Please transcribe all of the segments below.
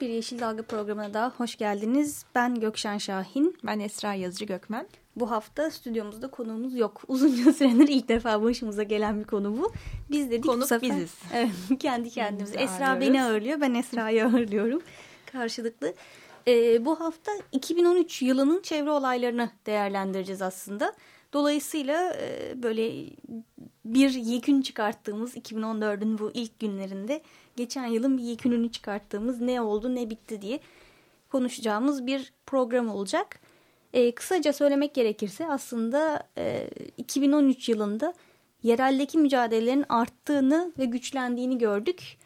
Bir Yeşil Dalga programına daha hoş geldiniz. Ben Gökşen Şahin. Ben Esra Yazıcı Gökmen. Bu hafta stüdyomuzda konuğumuz yok. Uzunca süredir ilk defa başımıza gelen bir konu bu. Biz dedik Konuk bu sefer. biziz. Evet, kendi kendimize. Biz Esra ağırlıyoruz. beni ağırlıyor, ben Esra'yı ağırlıyorum. Karşılıklı. Ee, bu hafta 2013 yılının çevre olaylarını değerlendireceğiz aslında. Dolayısıyla e, böyle bir yekün çıkarttığımız 2014'ün bu ilk günlerinde geçen yılın bir yekününü çıkarttığımız ne oldu ne bitti diye konuşacağımız bir program olacak. E, kısaca söylemek gerekirse aslında e, 2013 yılında yereldeki mücadelelerin arttığını ve güçlendiğini gördük.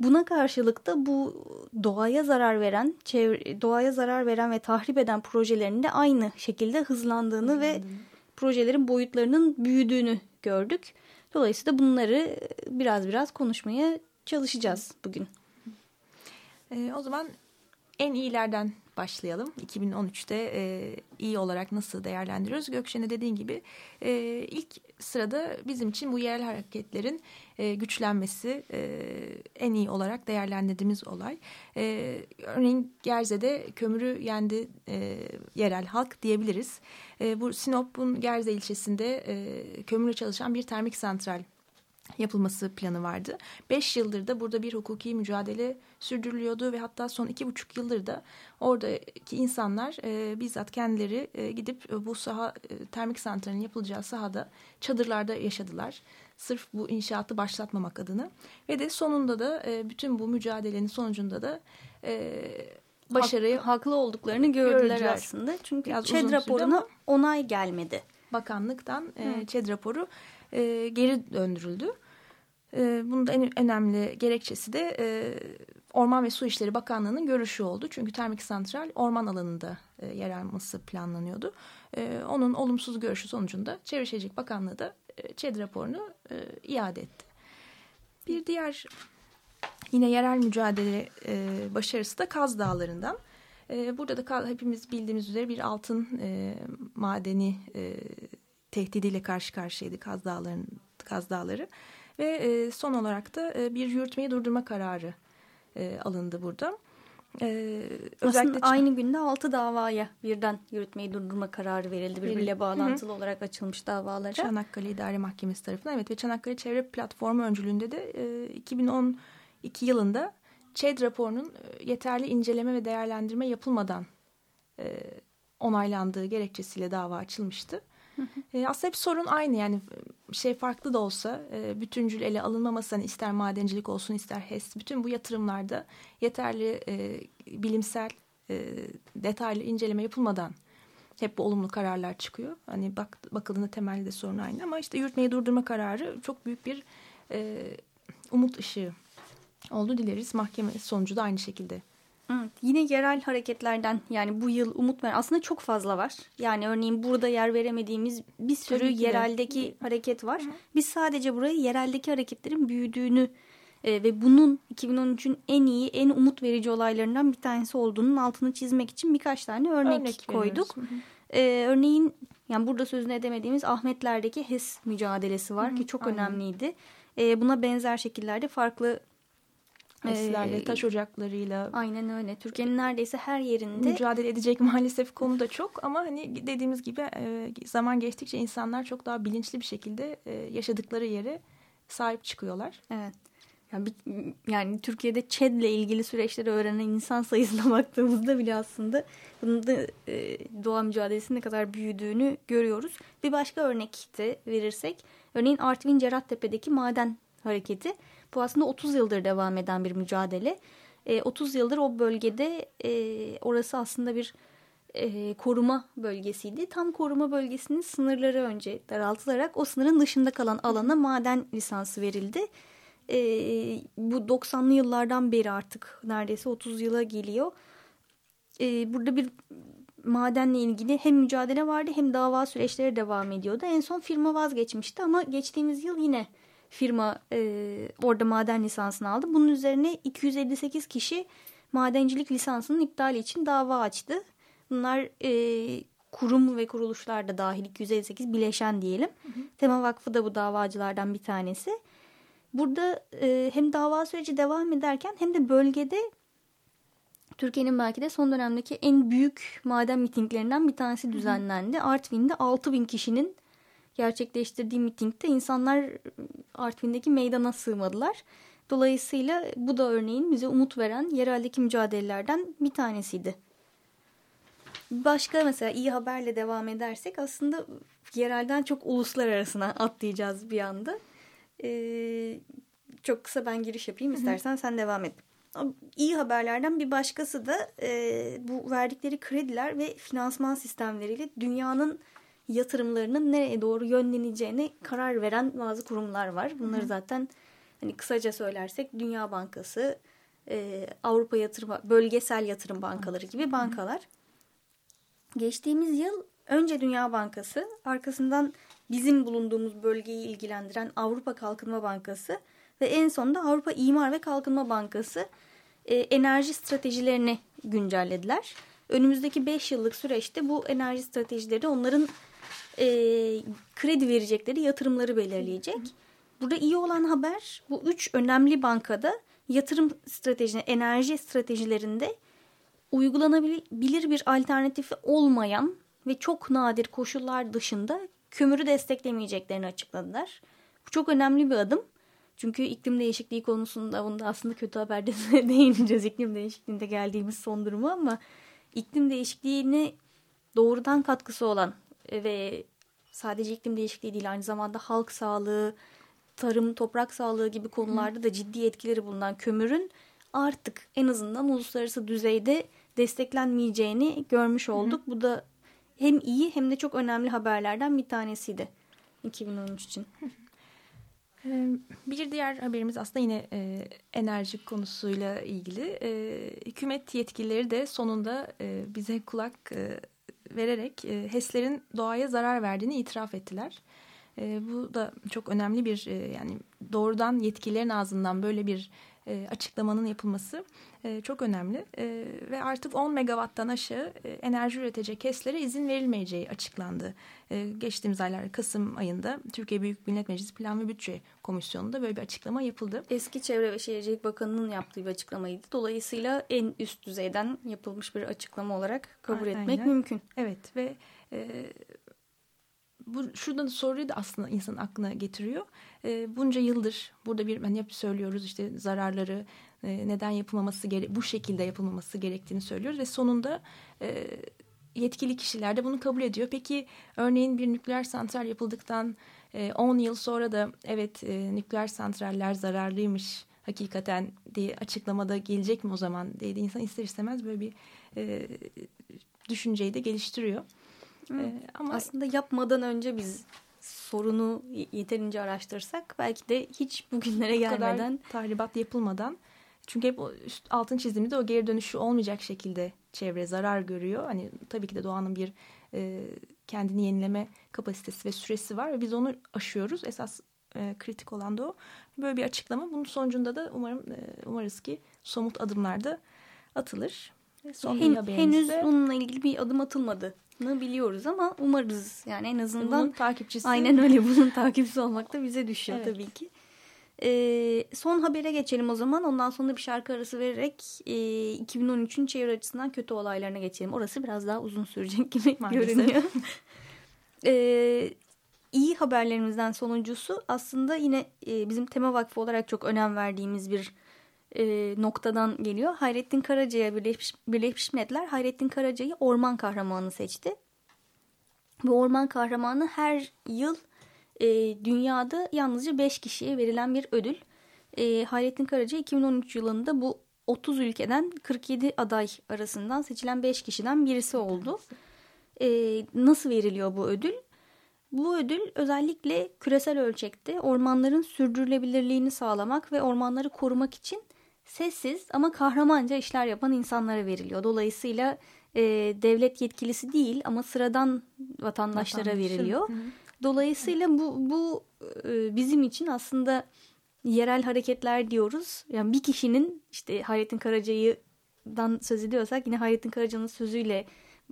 Buna karşılık da bu doğaya zarar veren, çevre, doğaya zarar veren ve tahrip eden projelerin de aynı şekilde hızlandığını ve projelerin boyutlarının büyüdüğünü gördük. Dolayısıyla bunları biraz biraz konuşmaya çalışacağız bugün. Ee, o zaman en iyilerden başlayalım. 2013'te e, iyi olarak nasıl değerlendiriyoruz? Gökşen'e dediğin gibi e, ilk sırada bizim için bu yerel hareketlerin e, güçlenmesi e, en iyi olarak değerlendirdiğimiz olay. E, örneğin Gerze'de kömürü yendi e, yerel halk diyebiliriz. E, bu Sinop'un Gerze ilçesinde e, kömürle çalışan bir termik santral yapılması planı vardı. Beş yıldır da burada bir hukuki mücadele sürdürülüyordu ve hatta son iki buçuk yıldır da oradaki insanlar e, bizzat kendileri e, gidip e, bu saha e, termik santralin yapılacağı sahada çadırlarda yaşadılar. Sırf bu inşaatı başlatmamak adına ve de sonunda da e, bütün bu mücadelenin sonucunda da e, başarıyı Hak- haklı olduklarını gördüler, gördüler. aslında. Çünkü Biraz ÇED raporuna onay gelmedi. bakanlıktan e, ÇED raporu e, geri döndürüldü. E, bunun da en önemli gerekçesi de e, Orman ve Su İşleri Bakanlığı'nın görüşü oldu. Çünkü termik santral orman alanında e, yer alması planlanıyordu. E, onun olumsuz görüşü sonucunda Çevre Şehircilik Bakanlığı da e, ÇED raporunu e, iade etti. Bir diğer yine yerel mücadele e, başarısı da Kaz Dağları'ndan. E, burada da hepimiz bildiğimiz üzere bir altın e, madeni e, tehdidiyle karşı karşıyaydı Kaz, Dağları'nın, Kaz Dağları. Ve e, son olarak da e, bir yürütmeyi durdurma kararı e, alındı burada. E, Aslında aynı günde 6 davaya birden yürütmeyi durdurma kararı verildi. Birbiriyle bağlantılı olarak açılmış davalara. Çanakkale İdare Mahkemesi tarafından evet ve Çanakkale Çevre Platformu öncülüğünde de e, 2012 yılında ÇED raporunun e, yeterli inceleme ve değerlendirme yapılmadan e, onaylandığı gerekçesiyle dava açılmıştı. E, aslında hep sorun aynı yani şey farklı da olsa e, bütüncül ele alınmaması hani ister madencilik olsun ister HES bütün bu yatırımlarda yeterli e, bilimsel e, detaylı inceleme yapılmadan hep bu olumlu kararlar çıkıyor. Hani bak, bakıldığında temelde sorun aynı ama işte yürütmeyi durdurma kararı çok büyük bir e, umut ışığı oldu dileriz. Mahkeme sonucu da aynı şekilde. Evet, yine yerel hareketlerden yani bu yıl umut veren aslında çok fazla var. Yani örneğin burada yer veremediğimiz bir sürü Tabii ki de. yereldeki hareket var. Biz sadece burayı yereldeki hareketlerin büyüdüğünü e, ve bunun 2013'ün en iyi, en umut verici olaylarından bir tanesi olduğunun altını çizmek için birkaç tane örnek, Örnek koyduk. Hı hı. Ee, örneğin yani burada sözünü edemediğimiz Ahmetler'deki HES mücadelesi var Hı hı, ki çok aynen. önemliydi. Ee, buna benzer şekillerde farklı HES'lerle, e, taş ocaklarıyla Aynen öyle. Türkiye'nin neredeyse her yerinde mücadele edecek maalesef konu da çok ama hani dediğimiz gibi zaman geçtikçe insanlar çok daha bilinçli bir şekilde yaşadıkları yere sahip çıkıyorlar. Evet. Yani, bir- yani Türkiye'de ÇED'le ilgili süreçleri öğrenen insan sayısına baktığımızda bile aslında bunun da e, doğa mücadelesinin ne kadar büyüdüğünü görüyoruz. Bir başka örnek de verirsek örneğin Artvin Cerattepe'deki maden hareketi. Bu aslında 30 yıldır devam eden bir mücadele. E, 30 yıldır o bölgede e, orası aslında bir e, koruma bölgesiydi. Tam koruma bölgesinin sınırları önce daraltılarak o sınırın dışında kalan alana maden lisansı verildi. E, bu 90'lı yıllardan beri artık neredeyse 30 yıla geliyor. E, burada bir madenle ilgili hem mücadele vardı hem dava süreçleri devam ediyordu. En son firma vazgeçmişti ama geçtiğimiz yıl yine firma e, orada maden lisansını aldı. Bunun üzerine 258 kişi madencilik lisansının iptali için dava açtı. Bunlar e, kurum ve kuruluşlar da dahil 258 bileşen diyelim. Hı hı. Tema Vakfı da bu davacılardan bir tanesi. Burada e, hem dava süreci devam ederken hem de bölgede Türkiye'nin belki de son dönemdeki en büyük maden mitinglerinden bir tanesi düzenlendi. Artvin'de 6 bin kişinin gerçekleştirdiği mitingde insanlar Artvin'deki meydana sığmadılar. Dolayısıyla bu da örneğin bize umut veren yereldeki mücadelelerden bir tanesiydi. Başka mesela iyi haberle devam edersek aslında yerelden çok uluslararasına atlayacağız bir anda. Ee, çok kısa ben giriş yapayım istersen sen devam et. İyi haberlerden bir başkası da e, bu verdikleri krediler ve finansman sistemleriyle dünyanın yatırımlarının nereye doğru yönleneceğine karar veren bazı kurumlar var. Bunları zaten hani kısaca söylersek Dünya Bankası, e, Avrupa Yatırım Bölgesel Yatırım Bankaları gibi bankalar. Geçtiğimiz yıl önce Dünya Bankası, arkasından bizim bulunduğumuz bölgeyi ilgilendiren Avrupa Kalkınma Bankası ve en sonunda Avrupa İmar ve Kalkınma Bankası e, enerji stratejilerini güncellediler. Önümüzdeki 5 yıllık süreçte bu enerji stratejileri onların e, kredi verecekleri yatırımları belirleyecek. Burada iyi olan haber bu üç önemli bankada yatırım stratejine, enerji stratejilerinde uygulanabilir bir alternatifi olmayan ve çok nadir koşullar dışında kömürü desteklemeyeceklerini açıkladılar. Bu çok önemli bir adım. Çünkü iklim değişikliği konusunda bunda aslında kötü haberde değineceğiz iklim değişikliğinde geldiğimiz son durumu ama iklim değişikliğine doğrudan katkısı olan ve sadece iklim değişikliği değil aynı zamanda halk sağlığı, tarım, toprak sağlığı gibi konularda da ciddi etkileri bulunan kömürün artık en azından uluslararası düzeyde desteklenmeyeceğini görmüş olduk. Hı hı. Bu da hem iyi hem de çok önemli haberlerden bir tanesiydi 2013 için. Bir diğer haberimiz aslında yine e, enerji konusuyla ilgili. E, hükümet yetkilileri de sonunda e, bize kulak e, vererek e, HES'lerin doğaya zarar verdiğini itiraf ettiler. E, bu da çok önemli bir e, yani doğrudan yetkililerin ağzından böyle bir e, açıklamanın yapılması e, çok önemli. E, ve artık 10 megawatttan aşağı e, enerji üretecek HES'lere izin verilmeyeceği açıklandı. E, geçtiğimiz aylar Kasım ayında Türkiye Büyük Millet Meclisi Plan ve Bütçe Komisyonu'nda böyle bir açıklama yapıldı. Eski Çevre ve Şehircilik Bakanı'nın yaptığı bir açıklamaydı. Dolayısıyla en üst düzeyden yapılmış bir açıklama olarak kabul Aynen. etmek mümkün. Evet ve e, bu şuradan soruyu da aslında insanın aklına getiriyor. E, bunca yıldır burada bir hani hep söylüyoruz işte zararları e, neden yapılmaması gere bu şekilde yapılmaması gerektiğini söylüyoruz ve sonunda e, yetkili kişiler de bunu kabul ediyor. Peki örneğin bir nükleer santral yapıldıktan 10 e, yıl sonra da evet e, nükleer santraller zararlıymış hakikaten diye açıklamada gelecek mi o zaman diye de insan ister istemez böyle bir e, düşünceyi de geliştiriyor. Ee, ama aslında yapmadan önce biz sorunu yeterince araştırsak belki de hiç bugünlere gelmeden kadar tahribat yapılmadan çünkü hep üst, altın çizdiğimizde o geri dönüşü olmayacak şekilde çevre zarar görüyor. Hani tabii ki de doğanın bir e, kendini yenileme kapasitesi ve süresi var ve biz onu aşıyoruz. Esas e, kritik olan da o. Böyle bir açıklama. Bunun sonucunda da umarım e, umarız ki somut adımlar da atılır. Son Hen, henüz bununla ilgili bir adım atılmadı biliyoruz ama umarız yani en azından bunun takipçisi. Aynen öyle bunun takipçisi olmak da bize düşüyor evet. tabii ki. Ee, son habere geçelim o zaman. Ondan sonra bir şarkı arası vererek e, 2013'ün çevre açısından kötü olaylarına geçelim. Orası biraz daha uzun sürecek gibi Maalesef. görünüyor. ee, iyi haberlerimizden sonuncusu aslında yine e, bizim Tema Vakfı olarak çok önem verdiğimiz bir e, noktadan geliyor. Hayrettin Karaca'ya Birleşmiş, Birleşmiş Milletler Hayrettin Karaca'yı orman kahramanı seçti. Bu orman kahramanı her yıl e, dünyada yalnızca 5 kişiye verilen bir ödül. E, Hayrettin Karaca 2013 yılında bu 30 ülkeden 47 aday arasından seçilen 5 kişiden birisi oldu. E, nasıl veriliyor bu ödül? Bu ödül özellikle küresel ölçekte ormanların sürdürülebilirliğini sağlamak ve ormanları korumak için sessiz ama kahramanca işler yapan insanlara veriliyor. Dolayısıyla e, devlet yetkilisi değil ama sıradan vatandaşlara Vatandaşın. veriliyor. Hı. Dolayısıyla bu, bu e, bizim için aslında yerel hareketler diyoruz. Yani bir kişinin işte Hayrettin Karaca'dan söz ediyorsak yine Hayrettin Karaca'nın sözüyle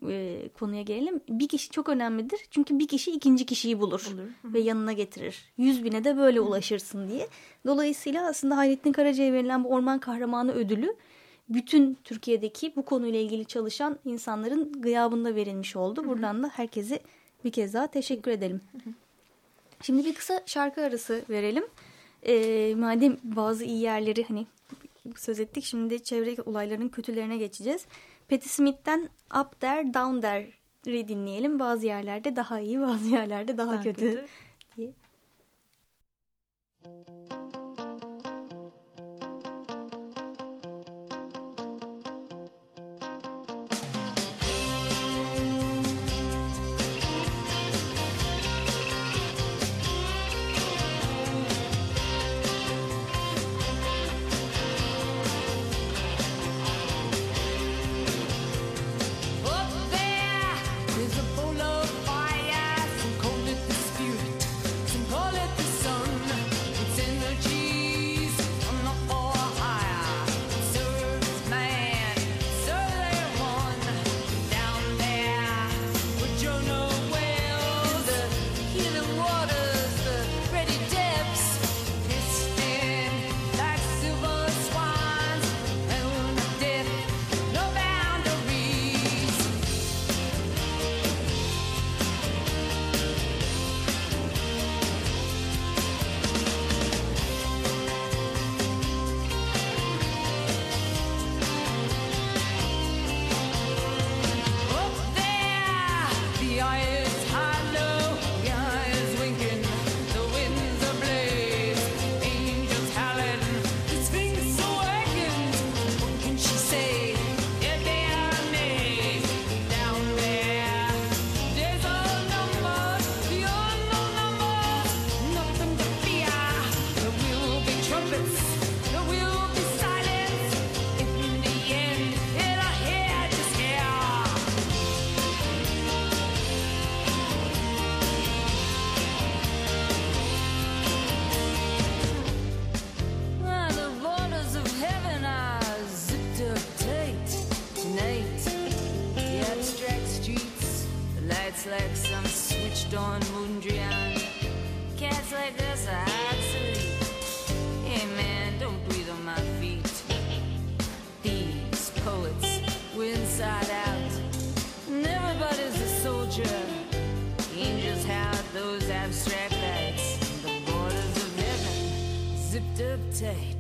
e, konuya gelelim. Bir kişi çok önemlidir. Çünkü bir kişi ikinci kişiyi bulur, Olur. Ve yanına getirir. Yüz bine de böyle ulaşırsın diye. Dolayısıyla aslında Hayrettin Karaca'ya verilen bu Orman Kahramanı ödülü bütün Türkiye'deki bu konuyla ilgili çalışan insanların gıyabında verilmiş oldu. Buradan da herkese bir kez daha teşekkür edelim. Şimdi bir kısa şarkı arası verelim. Ee, madem bazı iyi yerleri hani söz ettik şimdi de çevre olaylarının kötülerine geçeceğiz. Patti Smith'ten Up There Down There'i dinleyelim. Bazı yerlerde daha iyi bazı yerlerde daha, Daha kötü. kötü. diye. Up like some switched on Mondrian. Cats like us are obsolete. Hey man, don't breathe on my feet. Thieves, poets, we're inside out. And everybody's a soldier. Angels have those abstract lights. The borders of heaven zipped up tight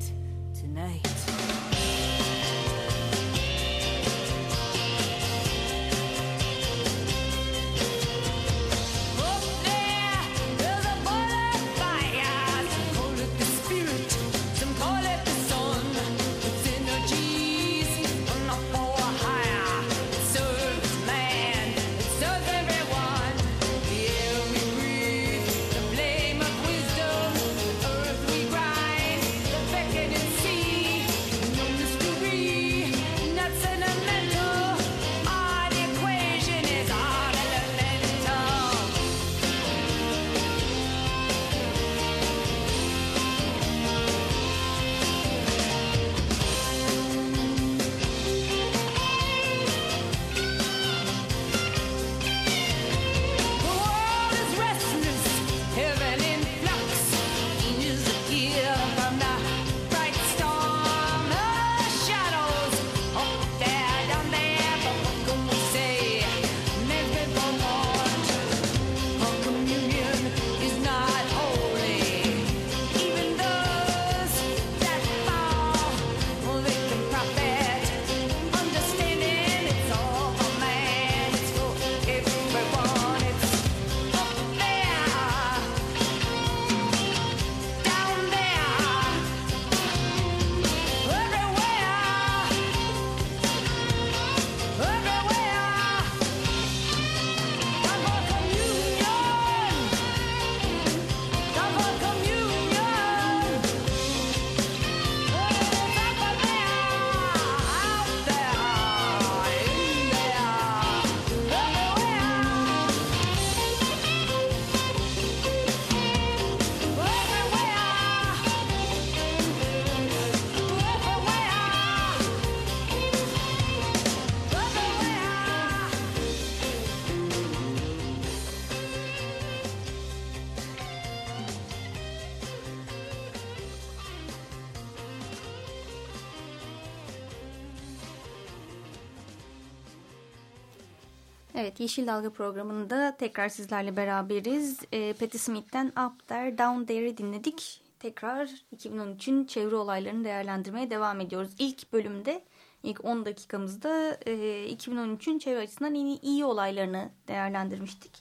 Evet Yeşil Dalga programında tekrar sizlerle beraberiz. E, Patti Smith'ten Up There Down There'i dinledik. Tekrar 2013'ün çevre olaylarını değerlendirmeye devam ediyoruz. İlk bölümde ilk 10 dakikamızda e, 2013'ün çevre açısından en iyi, iyi olaylarını değerlendirmiştik.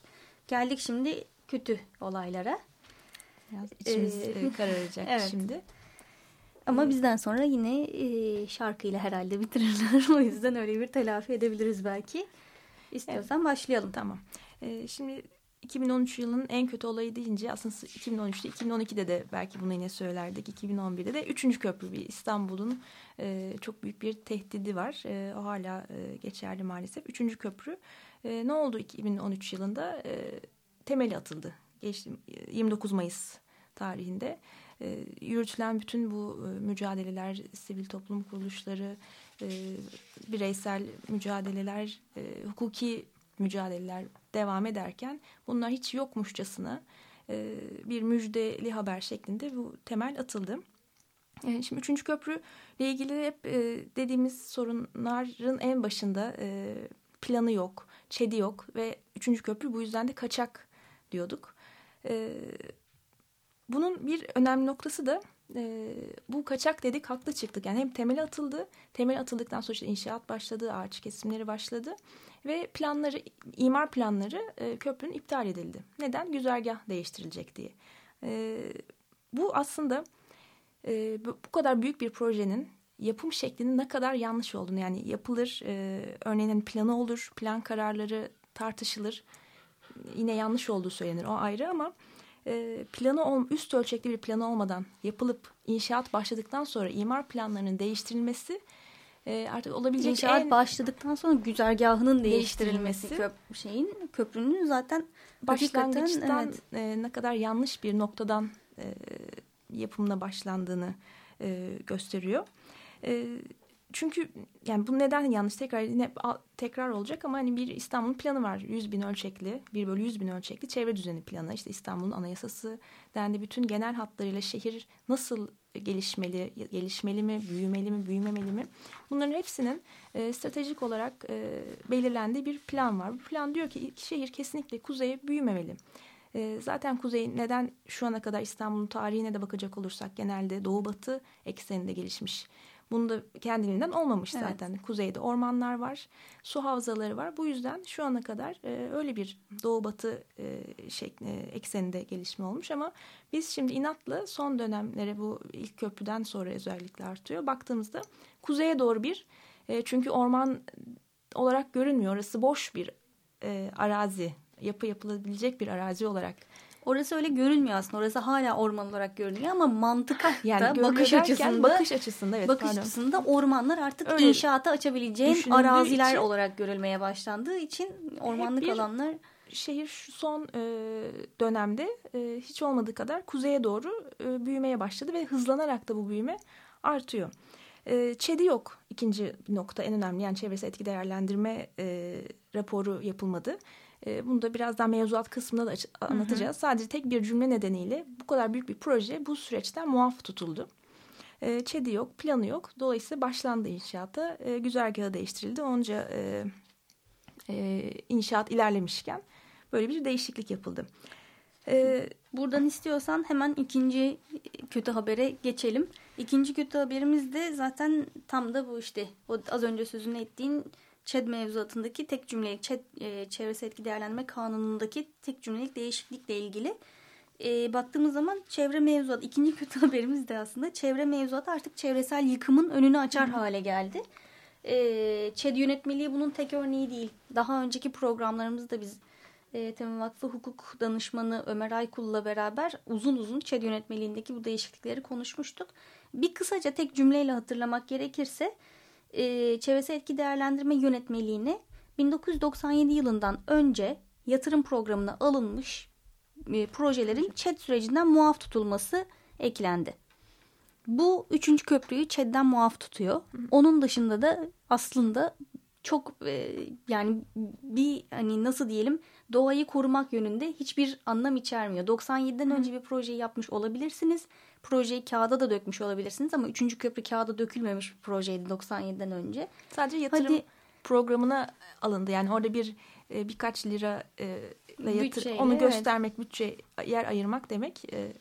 Geldik şimdi kötü olaylara. Biraz içimiz Ee, e, kararacak evet. şimdi. Ama bizden sonra yine e, şarkıyla herhalde bitirirler. o yüzden öyle bir telafi edebiliriz belki. İstiyorsan başlayalım. Tamam. Ee, şimdi 2013 yılının en kötü olayı deyince aslında 2013'te 2012'de de belki bunu yine söylerdik. 2011'de de 3. köprü bir İstanbul'un e, çok büyük bir tehdidi var. E, o hala e, geçerli maalesef. 3. köprü e, ne oldu 2013 yılında? E, temeli atıldı. Geçti, 29 Mayıs tarihinde e, yürütülen bütün bu e, mücadeleler, sivil toplum kuruluşları, e, bireysel mücadeleler, e, hukuki mücadeleler devam ederken bunlar hiç yokmuşçasına e, bir müjdeli haber şeklinde bu temel atıldı. E, şimdi üçüncü köprü ile ilgili hep e, dediğimiz sorunların en başında e, planı yok, çedi yok ve üçüncü köprü bu yüzden de kaçak diyorduk. E, bunun bir önemli noktası da e, bu kaçak dedik haklı çıktık. Yani hem temel atıldı, temel atıldıktan sonra işte inşaat başladı, ağaç kesimleri başladı ve planları, imar planları e, köprünün iptal edildi. Neden? Güzergah değiştirilecek diye. E, bu aslında e, bu, kadar büyük bir projenin yapım şeklinin ne kadar yanlış olduğunu yani yapılır, e, örneğin planı olur, plan kararları tartışılır. Yine yanlış olduğu söylenir o ayrı ama planı ol, üst ölçekli bir planı olmadan yapılıp inşaat başladıktan sonra imar planlarının değiştirilmesi e, artık olabilecek İnşaat en başladıktan sonra güzergahının değiştirilmesi, Değiştirilmesi. köp şeyin köprünün zaten başlangıçtan evet. e, ne kadar yanlış bir noktadan e, yapımına başlandığını gösteriyor. Çünkü yani bu neden yanlış? Tekrar yine tekrar olacak ama hani bir İstanbul'un planı var. 100 bin ölçekli 1 bölü 100 bin ölçekli çevre düzeni planı. İşte İstanbul'un anayasası dendi. Bütün genel hatlarıyla şehir nasıl gelişmeli gelişmeli mi büyümeli mi büyümemeli mi? Bunların hepsinin e, stratejik olarak e, belirlendiği bir plan var. Bu plan diyor ki şehir kesinlikle kuzeye büyümemeli. E, zaten kuzey neden şu ana kadar İstanbul'un tarihine de bakacak olursak genelde doğu batı ekseninde gelişmiş. Bunu da kendiliğinden olmamış Evet. zaten. Kuzeyde ormanlar var, su havzaları var. Bu yüzden şu ana kadar e, öyle bir doğu batı e, şekli, ekseninde gelişme olmuş ama biz şimdi inatla son dönemlere bu ilk köprüden sonra özellikle artıyor. Baktığımızda kuzeye doğru bir e, çünkü orman olarak görünmüyor. Orası boş bir e, arazi. Yapı yapılabilecek bir arazi olarak orası öyle görünmüyor aslında. Orası hala orman olarak görünüyor ama mantık yani bakış açısında bakış açısında evet bakış pardon. açısında ormanlar artık Öyle inşaata açabileceğin araziler için- olarak görülmeye başlandığı için ormanlık bir- alanlar şehir şu son e, dönemde e, hiç olmadığı kadar kuzeye doğru e, büyümeye başladı ve hızlanarak da bu büyüme artıyor. E, ÇED'i yok ikinci nokta en önemli yani çevresel etki değerlendirme e, raporu yapılmadı. E, bunu da birazdan mevzuat kısmında da anlatacağız. Sadece tek bir cümle nedeniyle bu kadar büyük bir proje bu süreçten muaf tutuldu. E, ÇED'i yok, planı yok. Dolayısıyla başlandı inşaata. E, güzergahı değiştirildi. Onca e, e, inşaat ilerlemişken böyle bir değişiklik yapıldı. E, Buradan istiyorsan hemen ikinci kötü habere geçelim. İkinci kötü haberimiz de zaten tam da bu işte o az önce sözünü ettiğin ÇED mevzuatındaki tek cümlelik ÇED e, çevresel etki değerlendirme kanunundaki tek cümlelik değişiklikle ilgili. E, baktığımız zaman çevre mevzuat ikinci kötü haberimiz de aslında çevre mevzuatı artık çevresel yıkımın önünü açar hale geldi. E, ÇED yönetmeliği bunun tek örneği değil. Daha önceki programlarımızda biz e, Temel Vakfı Hukuk Danışmanı Ömer Aykul'la beraber uzun uzun ÇED yönetmeliğindeki bu değişiklikleri konuşmuştuk. Bir kısaca tek cümleyle hatırlamak gerekirse e, çevresel etki değerlendirme yönetmeliğine 1997 yılından önce yatırım programına alınmış e, projelerin ÇED sürecinden muaf tutulması eklendi. Bu üçüncü köprüyü ÇED'den muaf tutuyor. Onun dışında da aslında çok e, yani bir hani nasıl diyelim doğayı korumak yönünde hiçbir anlam içermiyor. 97'den önce bir projeyi yapmış olabilirsiniz. Projeyi kağıda da dökmüş olabilirsiniz ama üçüncü köprü kağıda dökülmemiş bir projeydi 97'den önce. sadece yatırım Hadi programına alındı. Yani orada bir e, birkaç lira e, yatır, Bütçeyle, onu evet. göstermek, bütçe yer ayırmak demek. E,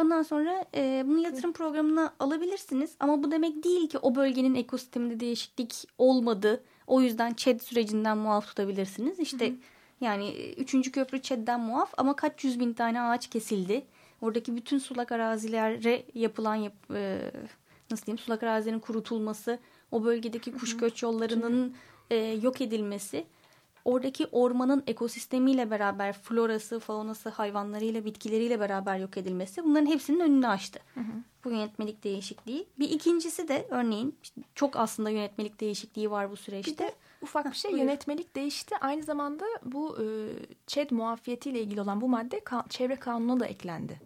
Ondan sonra e, bunu yatırım programına alabilirsiniz. Ama bu demek değil ki o bölgenin ekosisteminde değişiklik olmadı. O yüzden ÇED sürecinden muaf tutabilirsiniz. İşte yani e, üçüncü köprü ÇED'den muaf ama kaç yüz bin tane ağaç kesildi. Oradaki bütün sulak arazilere yapılan yap, e, nasıl diyeyim sulak arazilerin kurutulması, o bölgedeki kuş göç yollarının e, yok edilmesi oradaki ormanın ekosistemiyle beraber florası, faunası, hayvanlarıyla, bitkileriyle beraber yok edilmesi bunların hepsinin önünü açtı. Bu yönetmelik değişikliği. Bir ikincisi de örneğin çok aslında yönetmelik değişikliği var bu süreçte. Bir de ufak bir şey buyur. yönetmelik değişti. Aynı zamanda bu e, ÇED muafiyetiyle ilgili olan bu madde ka- çevre kanununa da eklendi.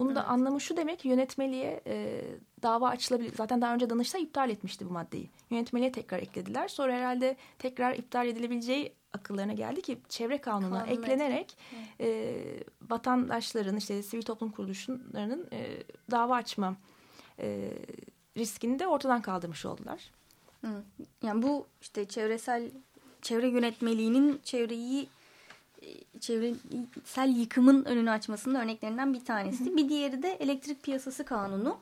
Bunun da anlamı şu demek yönetmeliğe e, dava açılabilir. Zaten daha önce Danıştay iptal etmişti bu maddeyi. Yönetmeliğe tekrar eklediler. Sonra herhalde tekrar iptal edilebileceği akıllarına geldi ki çevre kanununa Kanuna eklenerek e, vatandaşların işte sivil toplum kuruluşlarının e, dava açma e, riskini de ortadan kaldırmış oldular. Hı. Yani bu işte çevresel çevre yönetmeliğinin çevreyi çevresel yıkımın önünü açmasının örneklerinden bir tanesi. Bir diğeri de elektrik piyasası kanunu.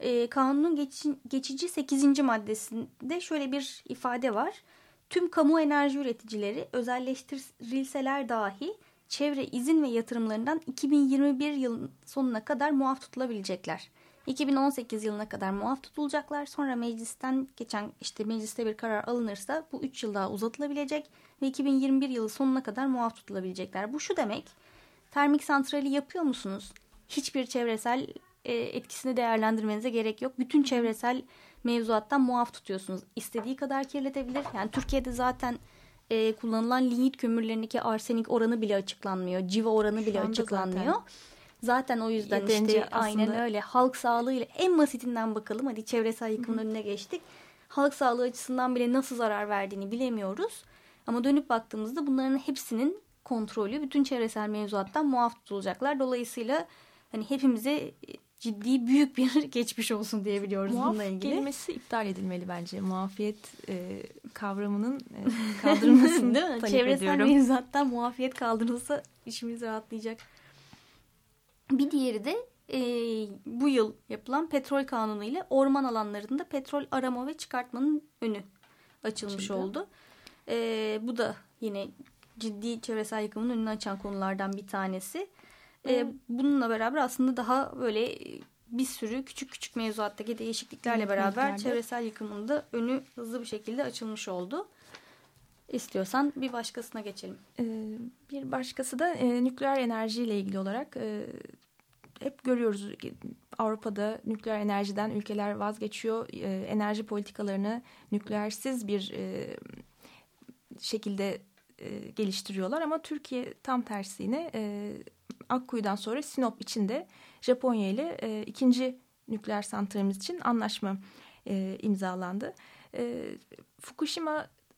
E, kanunun geçi- geçici 8. maddesinde şöyle bir ifade var. Tüm kamu enerji üreticileri özelleştirilseler dahi çevre izin ve yatırımlarından 2021 yılın sonuna kadar muaf tutulabilecekler. 2018 yılına kadar muaf tutulacaklar. Sonra meclisten geçen işte mecliste bir karar alınırsa bu 3 yıl daha uzatılabilecek ve 2021 yılı sonuna kadar muaf tutulabilecekler. Bu şu demek. Termik santrali yapıyor musunuz? Hiçbir çevresel e, etkisini değerlendirmenize gerek yok. Bütün çevresel mevzuattan muaf tutuyorsunuz. İstediği kadar kirletebilir. Yani Türkiye'de zaten e, kullanılan lignit kömürlerindeki arsenik oranı bile açıklanmıyor. Civa oranı bile açıklanmıyor. zaten. Zaten o yüzden Yeterince işte aynen aslında- öyle. Halk sağlığıyla en basitinden bakalım. Hadi çevresel yıkımın önüne geçtik. Halk sağlığı açısından bile nasıl zarar verdiğini bilemiyoruz. Ama dönüp baktığımızda bunların hepsinin kontrolü bütün çevresel mevzuattan muaf tutulacaklar. Dolayısıyla hani hepimize ciddi büyük bir geçmiş olsun diyebiliyoruz Muaf bununla ilgili. kelimesi iptal edilmeli bence. Muafiyet e, kavramının e, kaldırılmasını Değil mi? talep Çevresel ediyorum. mevzuattan muafiyet kaldırılsa işimiz rahatlayacak. Bir diğeri de e, bu yıl yapılan petrol kanunu ile orman alanlarında petrol arama ve çıkartmanın önü açılmış Açıldı. oldu. E, bu da yine ciddi çevresel yıkımın önünü açan konulardan bir tanesi. E, bununla beraber aslında daha böyle bir sürü küçük küçük mevzuattaki değişikliklerle beraber çevresel yıkımın da önü hızlı bir şekilde açılmış oldu. İstiyorsan bir başkasına geçelim. E, bir başkası da e, nükleer enerjiyle ilgili olarak e, hep görüyoruz Avrupa'da nükleer enerjiden ülkeler vazgeçiyor. E, enerji politikalarını nükleersiz bir e, şekilde geliştiriyorlar ama Türkiye tam tersine e, Akkuyu'dan sonra Sinop içinde Japonya ile ikinci nükleer santralimiz için anlaşma imzalandı. E,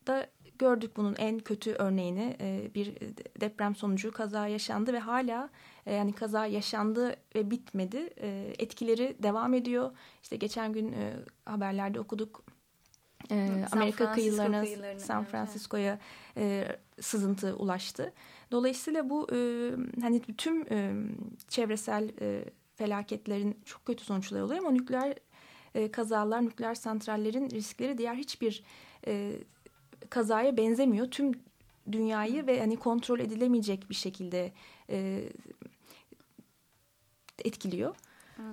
Fukushima'da gördük bunun en kötü örneğini. E, bir deprem sonucu kaza yaşandı ve hala e, yani kaza yaşandı ve bitmedi. E, etkileri devam ediyor. İşte geçen gün e, haberlerde okuduk. E, San Amerika Francisco kıyılarına, kıyılarına, San evet, Francisco'ya e, sızıntı ulaştı. Dolayısıyla bu e, hani tüm e, çevresel e, felaketlerin çok kötü sonuçları oluyor ama nükleer e, kazalar, nükleer santrallerin riskleri diğer hiçbir e, kazaya benzemiyor. Tüm dünyayı ve hani kontrol edilemeyecek bir şekilde e, etkiliyor.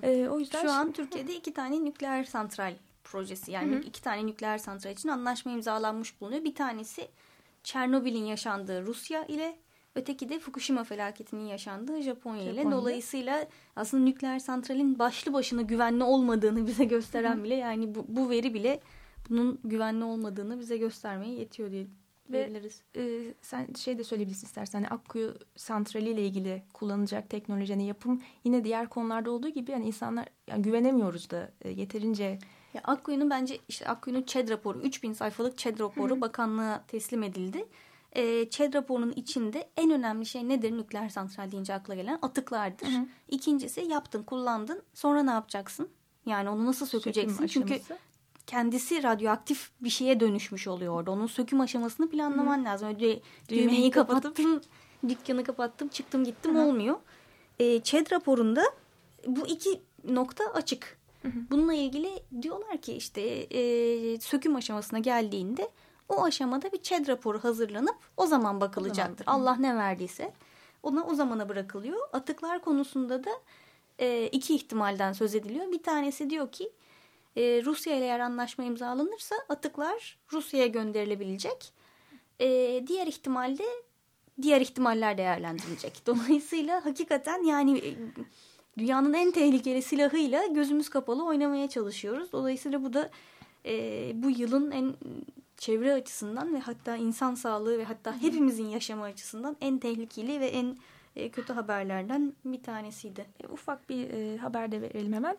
E, o yüzden Şu an Türkiye'de iki tane nükleer santral projesi yani iki tane nükleer santral için anlaşma imzalanmış bulunuyor. Bir tanesi Çernobil'in yaşandığı Rusya ile öteki de Fukushima felaketinin yaşandığı Japonya ile. Japonya. Dolayısıyla aslında nükleer santralin başlı başına güvenli olmadığını bize gösteren bile yani bu, bu veri bile bunun güvenli olmadığını bize göstermeye yetiyor diye diyebiliriz. e, sen şey de söyleyebilirsin istersen. Hani Akkuyu santrali ile ilgili kullanılacak teknoloji, hani yapım yine diğer konularda olduğu gibi yani insanlar yani güvenemiyoruz da e, yeterince Ya Akkuyu'nun bence işte Akkuyu'nun ÇED raporu 3000 sayfalık ÇED raporu bakanlığa teslim edildi. Ee, ÇED raporunun içinde en önemli şey nedir nükleer santral deyince akla gelen atıklardır. İkincisi yaptın kullandın sonra ne yapacaksın? Yani onu nasıl sökeceksin? Çünkü. Kendisi radyoaktif bir şeye dönüşmüş oluyor orada. Onun söküm aşamasını planlaman Hı. lazım. Öyle düğmeyi kapattım, dükkanı kapattım, çıktım gittim Hı. olmuyor. E, ÇED raporunda bu iki nokta açık. Bununla ilgili diyorlar ki işte e, söküm aşamasına geldiğinde o aşamada bir ÇED raporu hazırlanıp o zaman bakılacaktır. O zaman. Allah ne verdiyse ona o zamana bırakılıyor. Atıklar konusunda da e, iki ihtimalden söz ediliyor. Bir tanesi diyor ki e, Rusya ile eğer anlaşma imzalanırsa atıklar Rusya'ya gönderilebilecek. E, diğer ihtimalde diğer ihtimaller değerlendirilecek. Dolayısıyla hakikaten yani e, dünyanın en tehlikeli silahıyla gözümüz kapalı oynamaya çalışıyoruz. Dolayısıyla bu da e, bu yılın en çevre açısından ve hatta insan sağlığı ve hatta hepimizin yaşamı açısından en tehlikeli ve en e, kötü haberlerden bir tanesiydi. E, ufak bir e, haber de verelim hemen.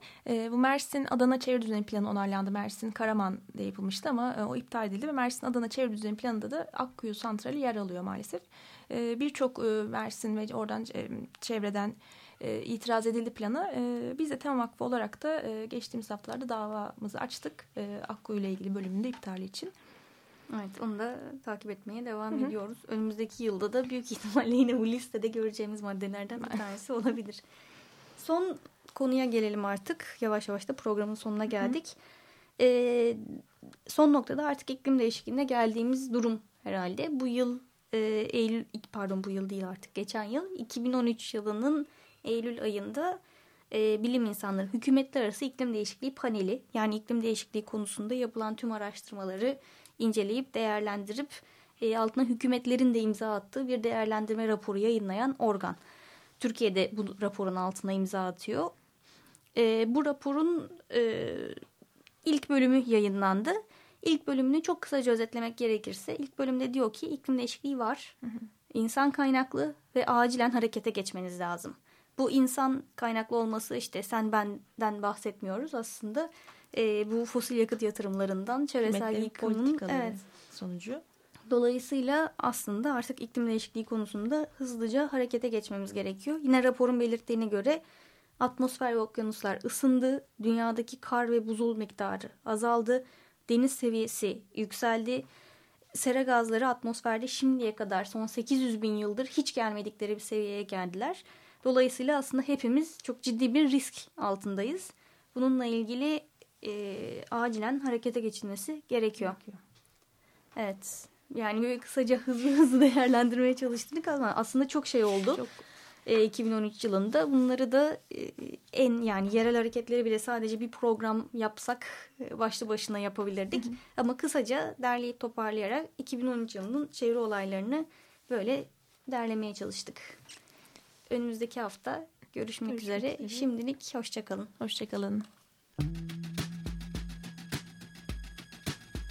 Bu Mersin Adana Çevre Düzeni Planı onarlandı. Mersin Karaman'da yapılmıştı ama o iptal edildi ve Mersin Adana Çevre Düzeni Planı'nda da Akkuyu Santrali yer alıyor maalesef. E, Birçok Mersin ve oradan çevreden itiraz edildi plana. E, biz de Tema Vakfı olarak da geçtiğimiz haftalarda davamızı açtık. Akkuyu ile ilgili bölümünde iptali için. Evet onu da takip etmeye devam Hı-hı. ediyoruz. Önümüzdeki yılda da büyük ihtimalle yine bu listede göreceğimiz maddelerden bir tanesi olabilir. Son konuya gelelim artık. Yavaş yavaş da programın sonuna geldik. Ee, son noktada artık iklim değişikliğine geldiğimiz durum herhalde. Bu yıl e, Eylül pardon bu yıl değil artık geçen yıl 2013 yılının Eylül ayında e, bilim insanları hükümetler arası iklim değişikliği paneli yani iklim değişikliği konusunda yapılan tüm araştırmaları inceleyip değerlendirip e, altına hükümetlerin de imza attığı bir değerlendirme raporu yayınlayan organ. Türkiye'de bu raporun altına imza atıyor. E, bu raporun e, ilk bölümü yayınlandı. İlk bölümünü çok kısaca özetlemek gerekirse ilk bölümde diyor ki iklim değişikliği var. Hı hı. İnsan kaynaklı ve acilen harekete geçmeniz lazım. Bu insan kaynaklı olması işte sen benden bahsetmiyoruz aslında e, bu fosil yakıt yatırımlarından çevresel yıkımın evet, sonucu. Dolayısıyla aslında artık iklim değişikliği konusunda hızlıca harekete geçmemiz gerekiyor. Yine raporun belirttiğine göre atmosfer ve okyanuslar ısındı, dünyadaki kar ve buzul miktarı azaldı, deniz seviyesi yükseldi. Sera gazları atmosferde şimdiye kadar son 800 bin yıldır hiç gelmedikleri bir seviyeye geldiler. Dolayısıyla aslında hepimiz çok ciddi bir risk altındayız. Bununla ilgili e, acilen harekete geçilmesi gerekiyor. gerekiyor. Evet. Yani böyle kısaca hızlı hızlı değerlendirmeye çalıştık ama aslında çok şey oldu. Çok... E, 2013 yılında bunları da e, en yani yerel hareketleri bile sadece bir program yapsak e, başlı başına yapabilirdik. Hı hı. Ama kısaca derleyip toparlayarak 2013 yılının çevre olaylarını böyle derlemeye çalıştık. Önümüzdeki hafta görüşmek, görüşmek üzere. üzere. Şimdilik hoşçakalın. Hoşçakalın.